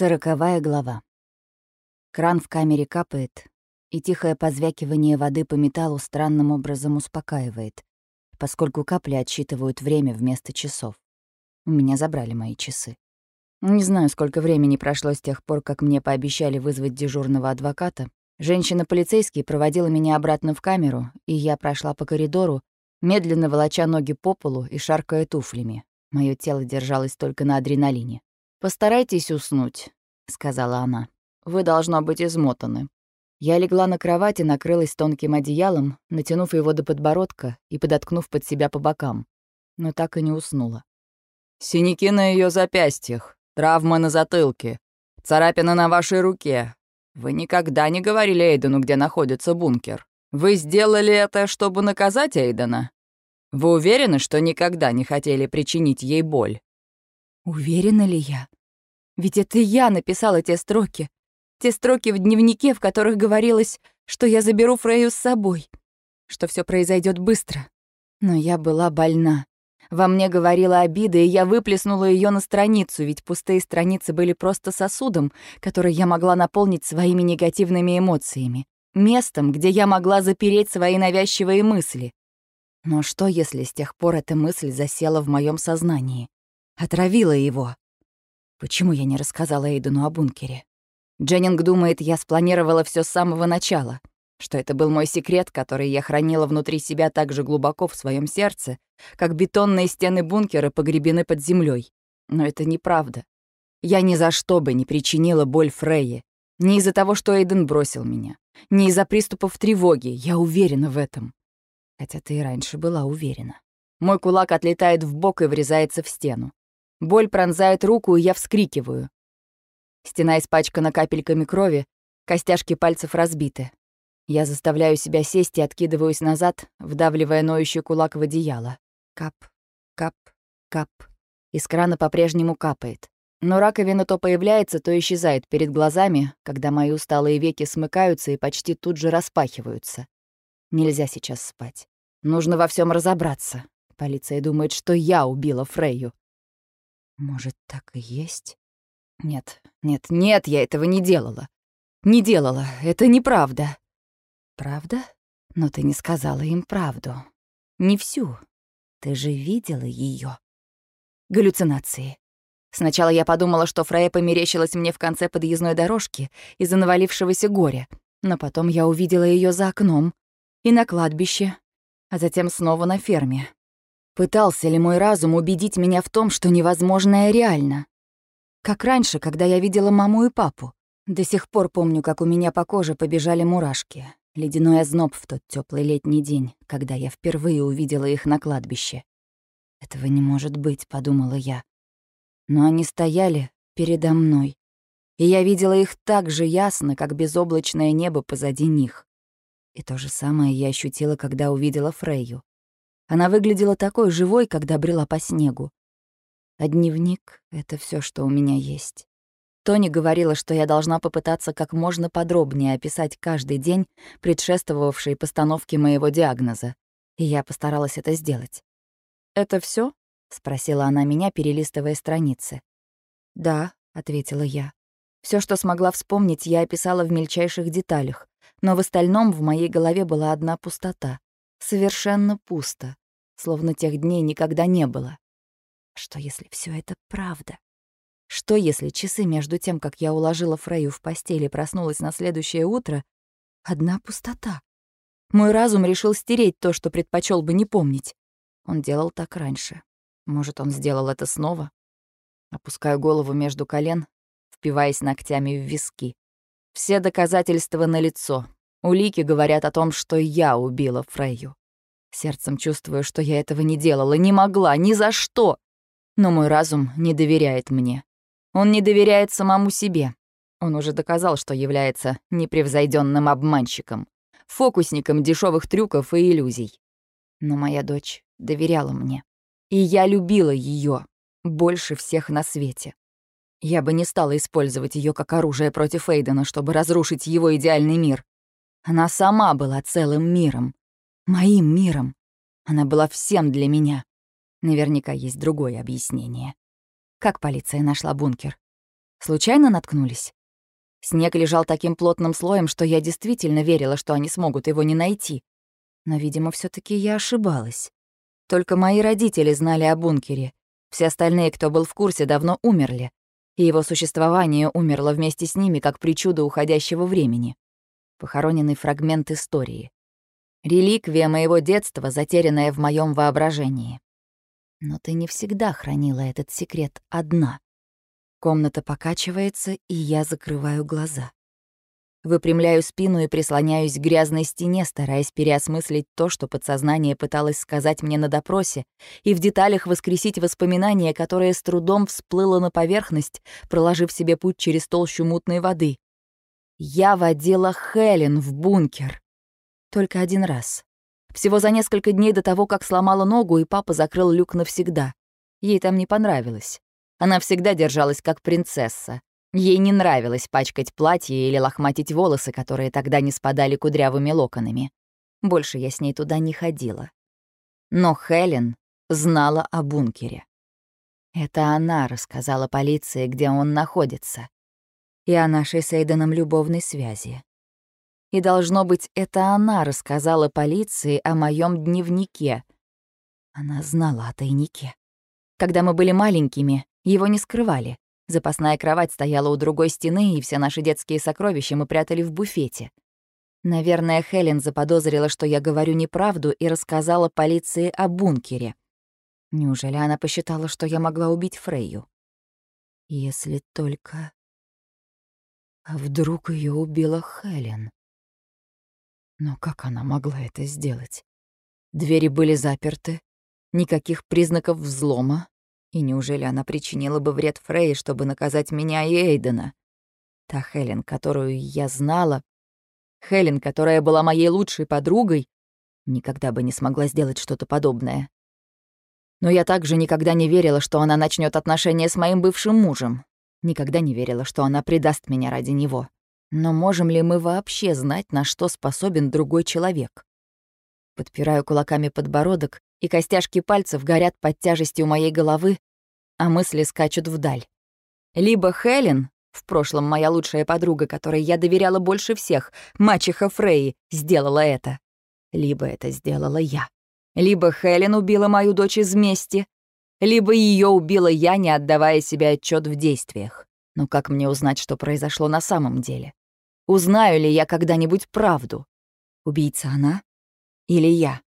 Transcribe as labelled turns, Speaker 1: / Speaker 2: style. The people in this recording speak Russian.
Speaker 1: Сороковая глава. Кран в камере капает, и тихое позвякивание воды по металлу странным образом успокаивает, поскольку капли отсчитывают время вместо часов. У меня забрали мои часы. Не знаю, сколько времени прошло с тех пор, как мне пообещали вызвать дежурного адвоката. Женщина-полицейский проводила меня обратно в камеру, и я прошла по коридору, медленно волоча ноги по полу и шаркая туфлями. Моё тело держалось только на адреналине. «Постарайтесь уснуть», — сказала она. «Вы, должно быть, измотаны». Я легла на кровати, накрылась тонким одеялом, натянув его до подбородка и подоткнув под себя по бокам. Но так и не уснула.
Speaker 2: «Синяки на ее запястьях, травма на затылке, царапина на вашей руке. Вы никогда не говорили Эйдену, где находится бункер. Вы сделали это, чтобы наказать Эйдена? Вы уверены, что никогда не хотели причинить ей боль?»
Speaker 1: Уверена ли я? Ведь это я написала те строки. Те строки в дневнике, в которых говорилось, что я заберу Фрейю с собой, что все произойдет быстро. Но я была больна. Во мне говорила обида, и я выплеснула ее на страницу, ведь пустые страницы были просто сосудом, который я могла наполнить своими негативными эмоциями, местом, где я могла запереть свои навязчивые мысли. Но что, если с тех пор эта мысль засела в моем сознании? Отравила его. Почему я не рассказала Эйдену о бункере? Дженнинг думает, я спланировала все с самого начала, что это был мой секрет, который я хранила внутри себя так же глубоко в своем сердце, как бетонные стены бункера погребены под землей. Но это неправда. Я ни за что бы не причинила боль Фрейе. Не из-за того, что Эйден бросил меня. Не из-за приступов тревоги. Я уверена в этом. Хотя ты и раньше была уверена. Мой кулак отлетает в бок и врезается в стену. Боль пронзает руку, и я вскрикиваю. Стена испачкана капельками крови, костяшки пальцев разбиты. Я заставляю себя сесть и откидываюсь назад, вдавливая ноющий кулак в одеяло. Кап, кап, кап. Из крана по-прежнему капает. Но раковина то появляется, то исчезает перед глазами, когда мои усталые веки смыкаются и почти тут же распахиваются. Нельзя сейчас спать. Нужно во всем разобраться. Полиция думает, что я убила Фрейю. Может, так и есть? Нет, нет, нет, я этого не делала. Не делала, это неправда. Правда? Но ты не сказала им правду. Не всю. Ты же видела ее. Галлюцинации. Сначала я подумала, что Фрея померещилась мне в конце подъездной дорожки из-за навалившегося горя, но потом я увидела ее за окном и на кладбище, а затем снова на ферме. Пытался ли мой разум убедить меня в том, что невозможное реально? Как раньше, когда я видела маму и папу. До сих пор помню, как у меня по коже побежали мурашки. Ледяной озноб в тот теплый летний день, когда я впервые увидела их на кладбище. «Этого не может быть», — подумала я. Но они стояли передо мной, и я видела их так же ясно, как безоблачное небо позади них. И то же самое я ощутила, когда увидела Фрейю. Она выглядела такой живой, когда брела по снегу. А дневник — это все, что у меня есть. Тони говорила, что я должна попытаться как можно подробнее описать каждый день, предшествовавший постановке моего диагноза. И я постаралась это сделать. «Это все? спросила она меня, перелистывая страницы. «Да», — ответила я. Все, что смогла вспомнить, я описала в мельчайших деталях, но в остальном в моей голове была одна пустота. Совершенно пусто словно тех дней никогда не было. Что, если все это правда? Что, если часы между тем, как я уложила Фрейю в постели проснулась на следующее утро, одна пустота? Мой разум решил стереть то, что предпочел бы не помнить. Он делал так раньше. Может, он сделал это снова? Опускаю голову между колен, впиваясь ногтями в виски. Все доказательства налицо. Улики говорят о том, что я убила Фрейю. Сердцем чувствую, что я этого не делала, не могла, ни за что. Но мой разум не доверяет мне. Он не доверяет самому себе. Он уже доказал, что является непревзойденным обманщиком, фокусником дешевых трюков и иллюзий. Но моя дочь доверяла мне. И я любила ее больше всех на свете. Я бы не стала использовать ее как оружие против Эйдена, чтобы разрушить его идеальный мир. Она сама была целым миром, Моим миром. Она была всем для меня. Наверняка есть другое объяснение. Как полиция нашла бункер? Случайно наткнулись? Снег лежал таким плотным слоем, что я действительно верила, что они смогут его не найти. Но, видимо, все таки я ошибалась. Только мои родители знали о бункере. Все остальные, кто был в курсе, давно умерли. И его существование умерло вместе с ними, как причуда уходящего времени. Похороненный фрагмент истории. Реликвия моего детства, затерянная в моем воображении. Но ты не всегда хранила этот секрет одна. Комната покачивается, и я закрываю глаза. Выпрямляю спину и прислоняюсь к грязной стене, стараясь переосмыслить то, что подсознание пыталось сказать мне на допросе, и в деталях воскресить воспоминание, которое с трудом всплыло на поверхность, проложив себе путь через толщу мутной воды. Я водила Хелен в бункер. Только один раз. Всего за несколько дней до того, как сломала ногу, и папа закрыл люк навсегда. Ей там не понравилось. Она всегда держалась как принцесса. Ей не нравилось пачкать платье или лохматить волосы, которые тогда не спадали кудрявыми локонами. Больше я с ней туда не ходила. Но Хелен знала о бункере. Это она рассказала полиции, где он находится. И о нашей с Эйденом любовной связи. И, должно быть, это она рассказала полиции о моем дневнике. Она знала о тайнике. Когда мы были маленькими, его не скрывали. Запасная кровать стояла у другой стены, и все наши детские сокровища мы прятали в буфете. Наверное, Хелен заподозрила, что я говорю неправду, и рассказала полиции о бункере. Неужели она посчитала, что я могла убить Фрейю? Если только... А вдруг ее убила Хелен? Но как она могла это сделать? Двери были заперты, никаких признаков взлома, и неужели она причинила бы вред Фрей, чтобы наказать меня и Эйдена? Та Хелен, которую я знала, Хелен, которая была моей лучшей подругой, никогда бы не смогла сделать что-то подобное. Но я также никогда не верила, что она начнет отношения с моим бывшим мужем. Никогда не верила, что она предаст меня ради него. Но можем ли мы вообще знать, на что способен другой человек? Подпираю кулаками подбородок, и костяшки пальцев горят под тяжестью моей головы, а мысли скачут вдаль. Либо Хелен, в прошлом моя лучшая подруга, которой я доверяла больше всех, мачеха Фрей, сделала это. Либо это сделала я. Либо Хелен убила мою дочь из мести, либо ее убила я, не отдавая себе отчет в действиях. Но как мне узнать, что произошло на самом деле? Узнаю ли я когда-нибудь правду? Убийца она или я?